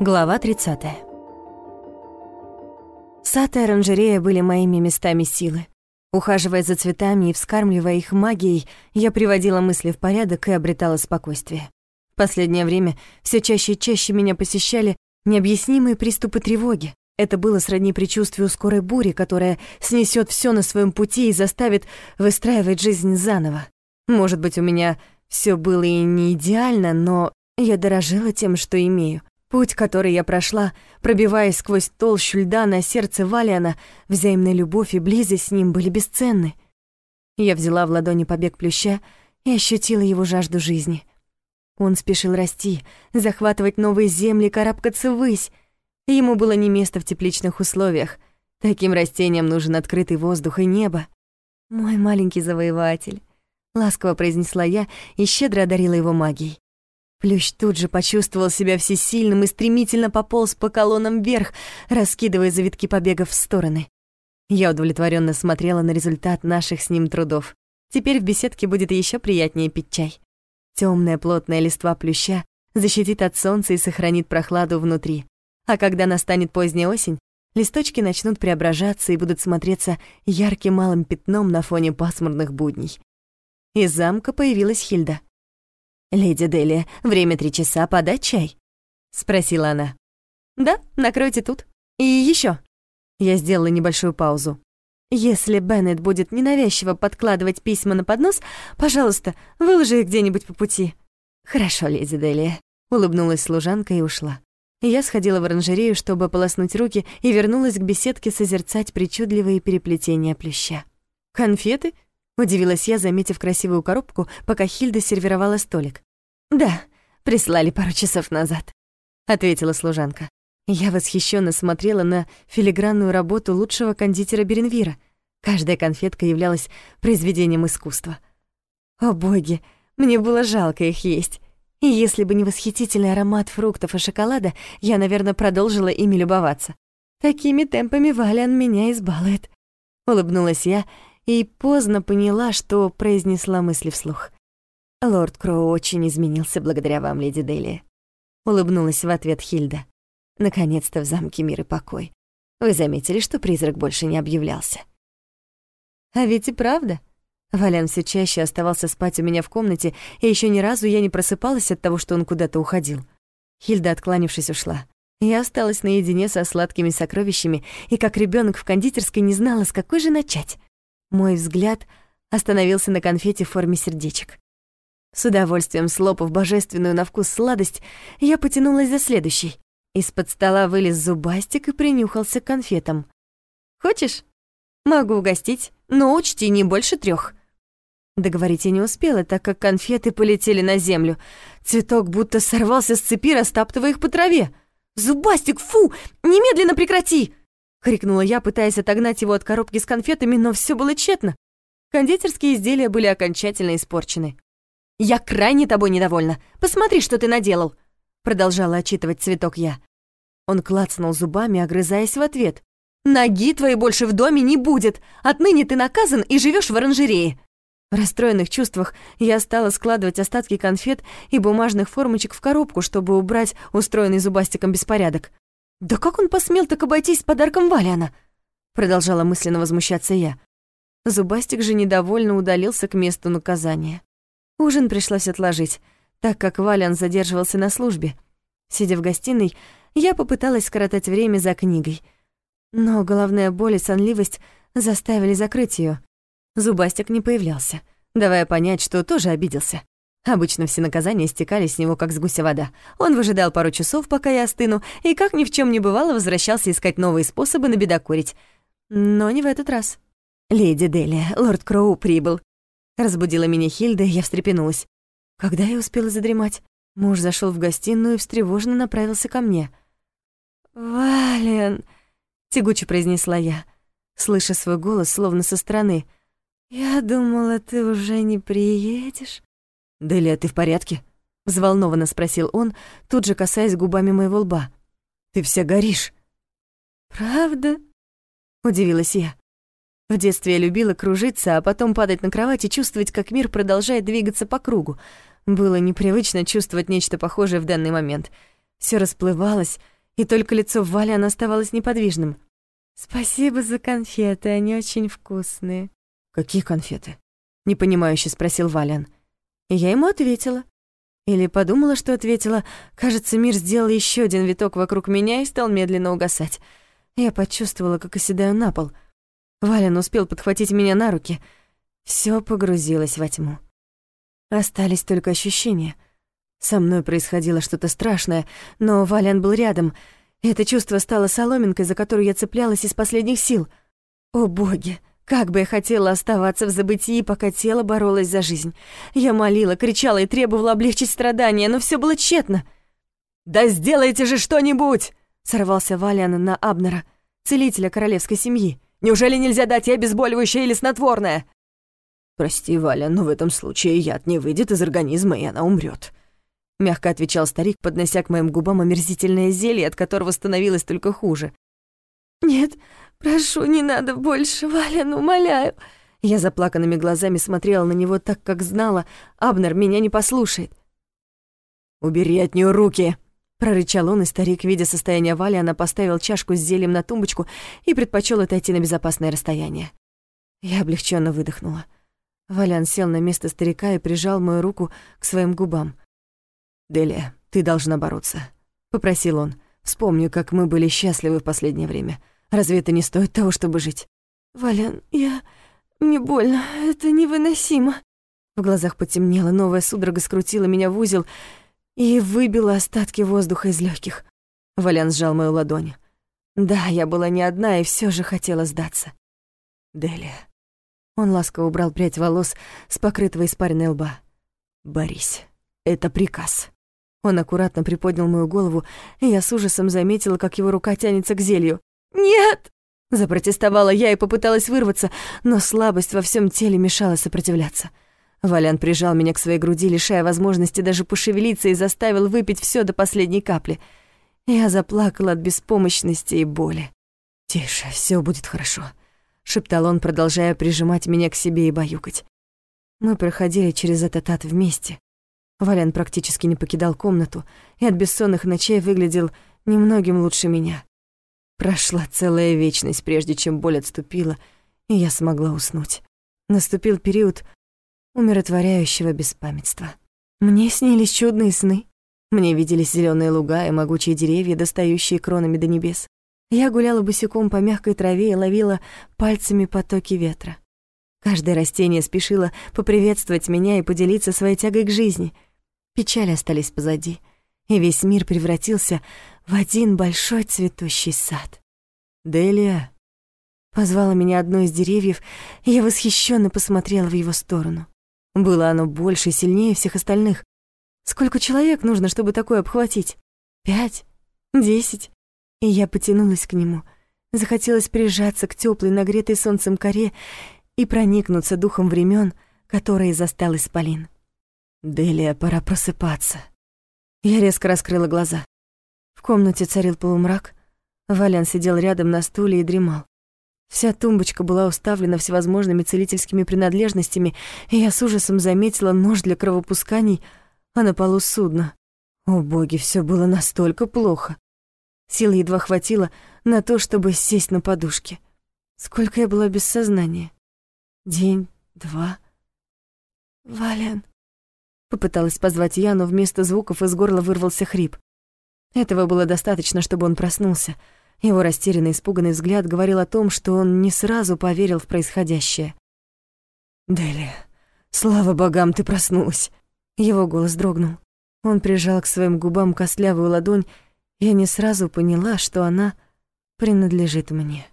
Глава 30. Сад и оранжерея были моими местами силы. Ухаживая за цветами и вскармливая их магией, я приводила мысли в порядок и обретала спокойствие. В последнее время все чаще и чаще меня посещали необъяснимые приступы тревоги. Это было сродни предчувствию скорой бури, которая снесет все на своем пути и заставит выстраивать жизнь заново. Может быть, у меня все было и не идеально, но я дорожила тем, что имею. Путь, который я прошла, пробиваясь сквозь толщу льда на сердце Валиана, взаимная любовь и близость с ним были бесценны. Я взяла в ладони побег плюща и ощутила его жажду жизни. Он спешил расти, захватывать новые земли, карабкаться ввысь. Ему было не место в тепличных условиях. Таким растениям нужен открытый воздух и небо. «Мой маленький завоеватель», — ласково произнесла я и щедро одарила его магией. Плющ тут же почувствовал себя всесильным и стремительно пополз по колоннам вверх, раскидывая завитки побегов в стороны. Я удовлетворенно смотрела на результат наших с ним трудов. Теперь в беседке будет еще приятнее пить чай. Темная плотная листва плюща защитит от солнца и сохранит прохладу внутри. А когда настанет поздняя осень, листочки начнут преображаться и будут смотреться ярким малым пятном на фоне пасмурных будней. Из замка появилась Хильда. «Леди Делия, время три часа, подать чай?» — спросила она. «Да, накройте тут. И еще. Я сделала небольшую паузу. «Если Беннет будет ненавязчиво подкладывать письма на поднос, пожалуйста, выложи их где-нибудь по пути». «Хорошо, леди Делия», — улыбнулась служанка и ушла. Я сходила в оранжерею, чтобы полоснуть руки, и вернулась к беседке созерцать причудливые переплетения плюща. «Конфеты?» Удивилась я, заметив красивую коробку, пока Хильда сервировала столик. «Да, прислали пару часов назад», — ответила служанка. Я восхищенно смотрела на филигранную работу лучшего кондитера Беренвира. Каждая конфетка являлась произведением искусства. О боги, мне было жалко их есть. И если бы не восхитительный аромат фруктов и шоколада, я, наверное, продолжила ими любоваться. Такими темпами Валян меня избалует. Улыбнулась я и поздно поняла, что произнесла мысли вслух. «Лорд Кроу очень изменился благодаря вам, леди Дели», — улыбнулась в ответ Хильда. «Наконец-то в замке мир и покой. Вы заметили, что призрак больше не объявлялся?» «А ведь и правда», Валян все чаще оставался спать у меня в комнате, и еще ни разу я не просыпалась от того, что он куда-то уходил. Хильда, откланившись, ушла. Я осталась наедине со сладкими сокровищами и, как ребенок в кондитерской, не знала, с какой же начать. Мой взгляд остановился на конфете в форме сердечек. С удовольствием слопав божественную на вкус сладость, я потянулась за следующей. Из-под стола вылез зубастик и принюхался к конфетам. «Хочешь? Могу угостить, но учти, не больше трех. Договорить я не успела, так как конфеты полетели на землю. Цветок будто сорвался с цепи, растаптывая их по траве. «Зубастик, фу! Немедленно прекрати!» — крикнула я, пытаясь отогнать его от коробки с конфетами, но все было тщетно. Кондитерские изделия были окончательно испорчены. «Я крайне тобой недовольна. Посмотри, что ты наделал!» Продолжала отчитывать цветок я. Он клацнул зубами, огрызаясь в ответ. «Ноги твоей больше в доме не будет! Отныне ты наказан и живешь в оранжерее!» В расстроенных чувствах я стала складывать остатки конфет и бумажных формочек в коробку, чтобы убрать устроенный зубастиком беспорядок. «Да как он посмел так обойтись с подарком Валяна?» Продолжала мысленно возмущаться я. Зубастик же недовольно удалился к месту наказания. Ужин пришлось отложить, так как Валян задерживался на службе. Сидя в гостиной, я попыталась скоротать время за книгой. Но головная боль и сонливость заставили закрыть ее. Зубастик не появлялся, давая понять, что тоже обиделся. Обычно все наказания стекали с него, как с гуся вода. Он выжидал пару часов, пока я остыну, и, как ни в чем не бывало, возвращался искать новые способы набедокурить. Но не в этот раз. «Леди Делия, лорд Кроу прибыл», — разбудила меня Хильда, и я встрепенулась. Когда я успела задремать? Муж зашел в гостиную и встревоженно направился ко мне. «Вален», — тягуче произнесла я, слыша свой голос словно со стороны. «Я думала, ты уже не приедешь». «Делия, ты в порядке?» — взволнованно спросил он, тут же касаясь губами моего лба. «Ты вся горишь». «Правда?» — удивилась я. В детстве я любила кружиться, а потом падать на кровать и чувствовать, как мир продолжает двигаться по кругу. Было непривычно чувствовать нечто похожее в данный момент. Все расплывалось, и только лицо Валиан оставалось неподвижным. «Спасибо за конфеты, они очень вкусные». «Какие конфеты?» — непонимающе спросил Валиан. Я ему ответила. Или подумала, что ответила. Кажется, мир сделал еще один виток вокруг меня и стал медленно угасать. Я почувствовала, как оседаю на пол. Вален успел подхватить меня на руки. Все погрузилось во тьму. Остались только ощущения. Со мной происходило что-то страшное, но Валян был рядом. Это чувство стало соломинкой, за которую я цеплялась из последних сил. О боги! Как бы я хотела оставаться в забытии, пока тело боролось за жизнь. Я молила, кричала и требовала облегчить страдания, но все было тщетно. «Да сделайте же что-нибудь!» — сорвался Валиан на Абнера, целителя королевской семьи. «Неужели нельзя дать ей обезболивающее или снотворное?» «Прости, Валя, но в этом случае яд не выйдет из организма, и она умрет. Мягко отвечал старик, поднося к моим губам омерзительное зелье, от которого становилось только хуже. «Нет, прошу, не надо больше, Валян, умоляю». Я заплаканными глазами смотрела на него так, как знала, Абнер меня не послушает. «Убери от нее руки!» Прорычал он, и старик, видя состояние Валиана, поставил чашку с зельем на тумбочку и предпочел отойти на безопасное расстояние. Я облегченно выдохнула. Валян сел на место старика и прижал мою руку к своим губам. «Делия, ты должна бороться», — попросил он. «Вспомню, как мы были счастливы в последнее время. Разве это не стоит того, чтобы жить?» «Валян, я... Мне больно, это невыносимо». В глазах потемнело, новая судорога скрутила меня в узел — и выбила остатки воздуха из легких. Валян сжал мою ладонь. Да, я была не одна и все же хотела сдаться. Делия. Он ласково убрал прядь волос с покрытого испаренной лба. «Борись, это приказ». Он аккуратно приподнял мою голову, и я с ужасом заметила, как его рука тянется к зелью. «Нет!» Запротестовала я и попыталась вырваться, но слабость во всем теле мешала сопротивляться. Валян прижал меня к своей груди, лишая возможности даже пошевелиться и заставил выпить все до последней капли. Я заплакала от беспомощности и боли. «Тише, все будет хорошо», — шептал он, продолжая прижимать меня к себе и баюкать. Мы проходили через этот ад вместе. Валян практически не покидал комнату и от бессонных ночей выглядел немногим лучше меня. Прошла целая вечность, прежде чем боль отступила, и я смогла уснуть. Наступил период, умиротворяющего беспамятства. Мне снились чудные сны. Мне виделись зеленые луга и могучие деревья, достающие кронами до небес. Я гуляла босиком по мягкой траве и ловила пальцами потоки ветра. Каждое растение спешило поприветствовать меня и поделиться своей тягой к жизни. Печали остались позади, и весь мир превратился в один большой цветущий сад. «Делия!» Позвала меня одно из деревьев, и я восхищенно посмотрела в его сторону. Было оно больше и сильнее всех остальных. Сколько человек нужно, чтобы такое обхватить? Пять? Десять? И я потянулась к нему. Захотелось прижаться к теплой, нагретой солнцем коре и проникнуться духом времен, которые застал Исполин. «Делия, пора просыпаться». Я резко раскрыла глаза. В комнате царил полумрак. Валян сидел рядом на стуле и дремал. Вся тумбочка была уставлена всевозможными целительскими принадлежностями, и я с ужасом заметила нож для кровопусканий, а на полу судна. О боги, все было настолько плохо. Сил едва хватило на то, чтобы сесть на подушке. Сколько я была без сознания? День, два. «Вален», — попыталась позвать я, но вместо звуков из горла вырвался хрип. Этого было достаточно, чтобы он проснулся — его растерянный, испуганный взгляд говорил о том, что он не сразу поверил в происходящее. «Дели, слава богам, ты проснулась!» Его голос дрогнул. Он прижал к своим губам костлявую ладонь, и я не сразу поняла, что она принадлежит мне.